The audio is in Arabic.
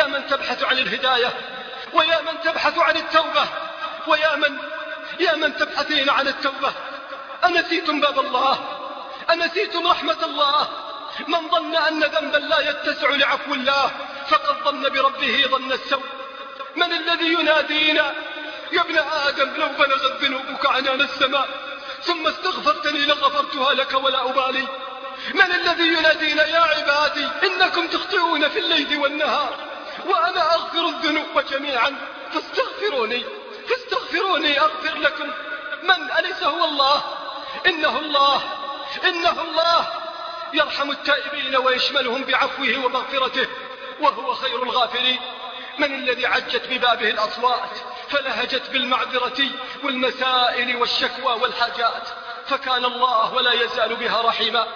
يا من تبحث عن الهداية ويا من تبحث عن التوبة ويا من يا من تبحثين عن التوبة. أنسيتم باب الله؟ أنسيتم رحمة الله؟ من ظن أن ذنبا لا يتسع لعفو الله فقد ظن بربه ظن السوء. من الذي ينادينا؟ يا ابن آدم لو بلغت ذنوبك عنان السماء ثم استغفرتني لغفرتها لك ولا أبالي. من الذي ينادينا؟ يا عبادي إنكم تخطئون في الليل والنهار. وأنا أغفر الذنوب جميعا. فاستغفروني فاستغفروني أغفر لكم. من؟ أليس هو الله؟ إنه الله إنه الله. يرحم التائبين ويشملهم بعفوه ومغفرته وهو خير الغافرين. من الذي عجت ببابه الأصوات؟ فلهجت بالمعذرة والمسائل والشكوى والحاجات. فكان الله ولا يزال بها رحيما.